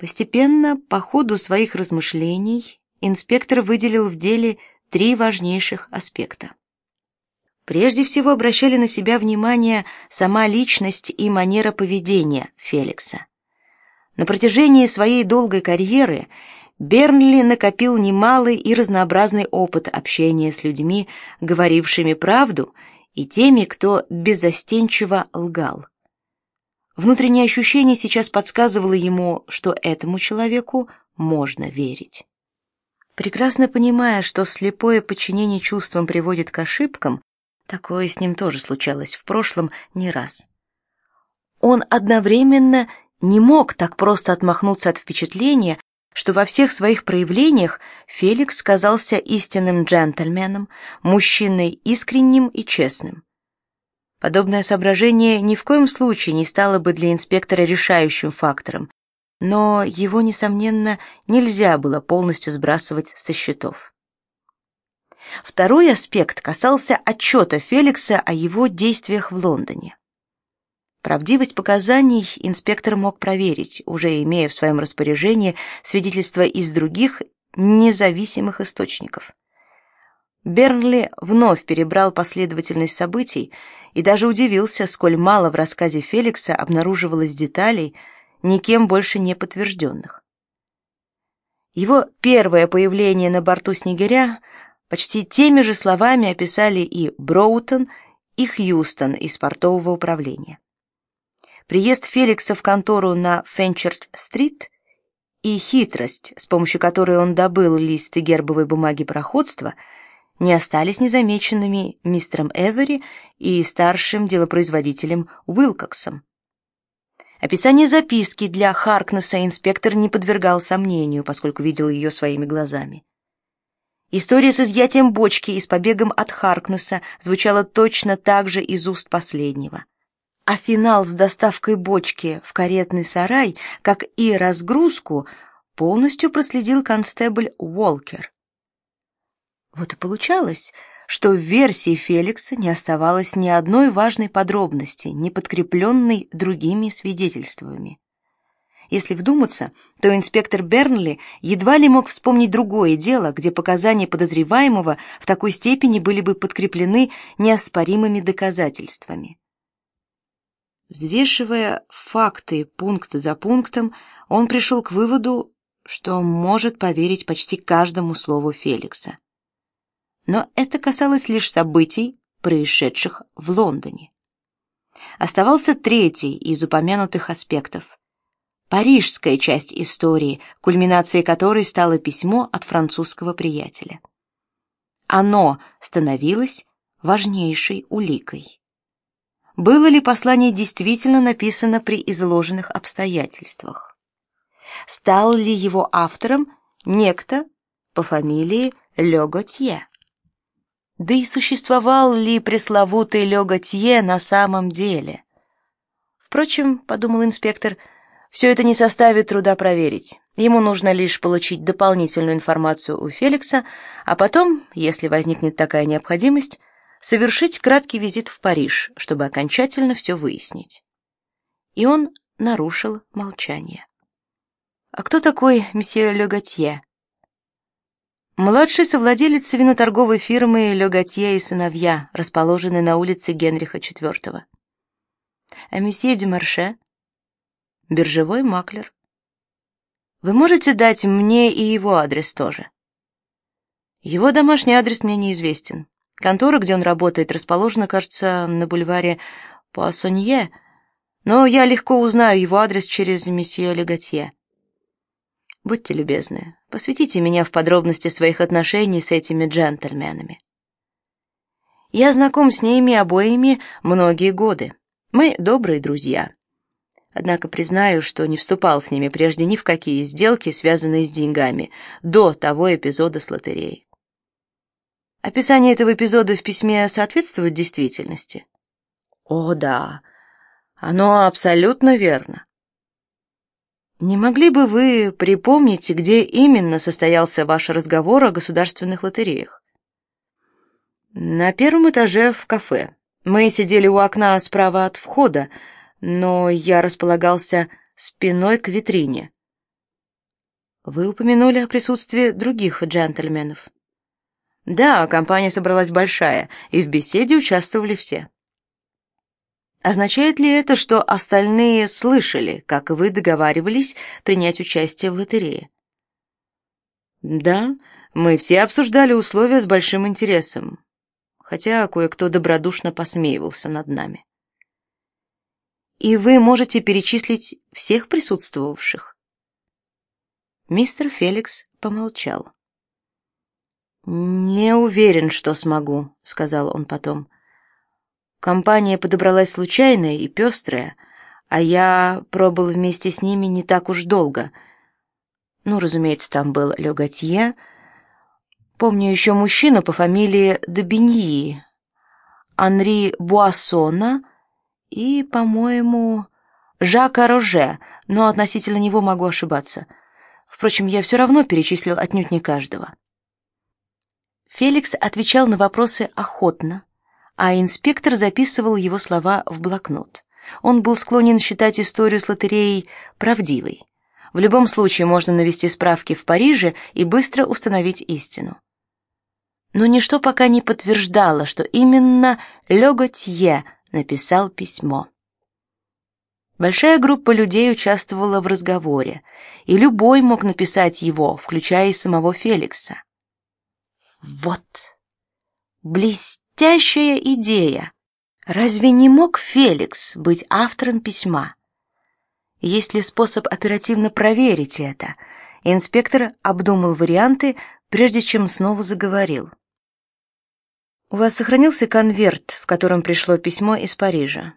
Постепенно, по ходу своих размышлений, инспектор выделил в деле три важнейших аспекта. Прежде всего обращали на себя внимание сама личность и манера поведения Феликса. На протяжении своей долгой карьеры Бернли накопил немалый и разнообразный опыт общения с людьми, говорившими правду, и теми, кто беззастенчиво лгал. Внутреннее ощущение сейчас подсказывало ему, что этому человеку можно верить. Прекрасно понимая, что слепое подчинение чувствам приводит к ошибкам, такое с ним тоже случалось в прошлом не раз. Он одновременно не мог так просто отмахнуться от впечатления, что во всех своих проявлениях Феликс казался истинным джентльменом, мужчиной искренним и честным. Подобное соображение ни в коем случае не стало бы для инспектора решающим фактором, но его, несомненно, нельзя было полностью сбрасывать со счетов. Второй аспект касался отчета Феликса о его действиях в Лондоне. Правдивость показаний инспектор мог проверить, уже имея в своем распоряжении свидетельства из других независимых источников. Бернли вновь перебрал последовательность событий и даже удивился, сколь мало в рассказе Феликса обнаруживалось деталей, никем больше не подтвержденных. Его первое появление на борту Снегиря почти теми же словами описали и Броутон, и Хьюстон из портового управления. Приезд Феликса в контору на Фенчерт-стрит и хитрость, с помощью которой он добыл листы гербовой бумаги проходства, не остались незамеченными мистером Эвери и старшим делопроизводителем Уилкоксом. Описание записки для Харкнесса инспектор не подвергал сомнению, поскольку видел ее своими глазами. История с изъятием бочки и с побегом от Харкнесса звучала точно так же из уст последнего а финал с доставкой бочки в каретный сарай, как и разгрузку, полностью проследил констебль Уолкер. Вот и получалось, что в версии Феликса не оставалось ни одной важной подробности, не подкрепленной другими свидетельствами. Если вдуматься, то инспектор Бернли едва ли мог вспомнить другое дело, где показания подозреваемого в такой степени были бы подкреплены неоспоримыми доказательствами. Взвешивая факты пункт за пунктом, он пришел к выводу, что может поверить почти каждому слову Феликса. Но это касалось лишь событий, происшедших в Лондоне. Оставался третий из упомянутых аспектов парижская часть истории, кульминацией которой стало письмо от французского приятеля. Оно становилось важнейшей уликой было ли послание действительно написано при изложенных обстоятельствах. Стал ли его автором некто по фамилии Ле Готье? Да и существовал ли пресловутый Ле Готье на самом деле? Впрочем, подумал инспектор, все это не составит труда проверить. Ему нужно лишь получить дополнительную информацию у Феликса, а потом, если возникнет такая необходимость, совершить краткий визит в Париж, чтобы окончательно все выяснить. И он нарушил молчание. А кто такой месье Легатье? Младший совладелец виноторговой фирмы Легатье и сыновья, расположенной на улице Генриха IV. А месье Дюмарше? Биржевой маклер. Вы можете дать мне и его адрес тоже? Его домашний адрес мне неизвестен. Контора, где он работает, расположена, кажется, на бульваре Пуассонье, но я легко узнаю его адрес через месье Легатье. Будьте любезны, посвятите меня в подробности своих отношений с этими джентльменами. Я знаком с ними обоими многие годы. Мы добрые друзья. Однако признаю, что не вступал с ними прежде ни в какие сделки, связанные с деньгами, до того эпизода с лотереей. Описание этого эпизода в письме соответствует действительности? О, да. Оно абсолютно верно. Не могли бы вы припомнить, где именно состоялся ваш разговор о государственных лотереях? На первом этаже в кафе. Мы сидели у окна справа от входа, но я располагался спиной к витрине. Вы упомянули о присутствии других джентльменов. Да, компания собралась большая, и в беседе участвовали все. Означает ли это, что остальные слышали, как вы договаривались принять участие в лотерее? Да, мы все обсуждали условия с большим интересом, хотя кое-кто добродушно посмеивался над нами. И вы можете перечислить всех присутствовавших? Мистер Феликс помолчал. «Не уверен, что смогу», — сказал он потом. Компания подобралась случайная и пестрая, а я пробыл вместе с ними не так уж долго. Ну, разумеется, там был Ле. Помню еще мужчину по фамилии Добиньи, Анри Буассона и, по-моему, Жака Роже, но относительно него могу ошибаться. Впрочем, я все равно перечислил отнюдь не каждого. Феликс отвечал на вопросы охотно, а инспектор записывал его слова в блокнот. Он был склонен считать историю с лотереей правдивой. В любом случае можно навести справки в Париже и быстро установить истину. Но ничто пока не подтверждало, что именно Ле Готье написал письмо. Большая группа людей участвовала в разговоре, и любой мог написать его, включая и самого Феликса. Вот. Блестяще! Блестящая идея. Разве не мог Феликс быть автором письма? Есть ли способ оперативно проверить это? Инспектор обдумал варианты, прежде чем снова заговорил. У вас сохранился конверт, в котором пришло письмо из Парижа?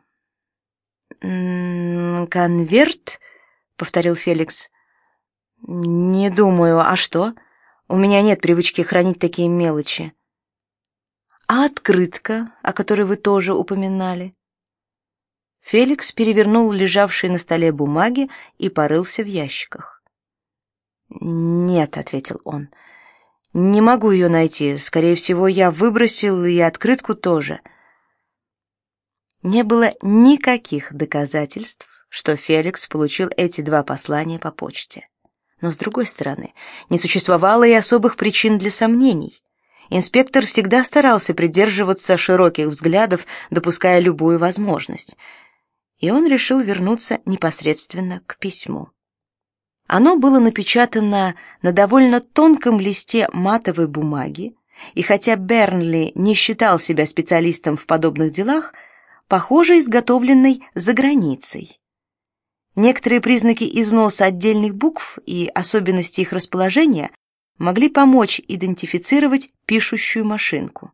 «М -м, конверт? повторил Феликс. Не думаю, а что? У меня нет привычки хранить такие мелочи. А открытка, о которой вы тоже упоминали? Феликс перевернул лежавшие на столе бумаги и порылся в ящиках. «Нет», — ответил он, — «не могу ее найти. Скорее всего, я выбросил и открытку тоже». Не было никаких доказательств, что Феликс получил эти два послания по почте. Но, с другой стороны, не существовало и особых причин для сомнений. Инспектор всегда старался придерживаться широких взглядов, допуская любую возможность. И он решил вернуться непосредственно к письму. Оно было напечатано на довольно тонком листе матовой бумаги, и хотя Бернли не считал себя специалистом в подобных делах, похоже, изготовленной за границей. Некоторые признаки износа отдельных букв и особенности их расположения могли помочь идентифицировать пишущую машинку.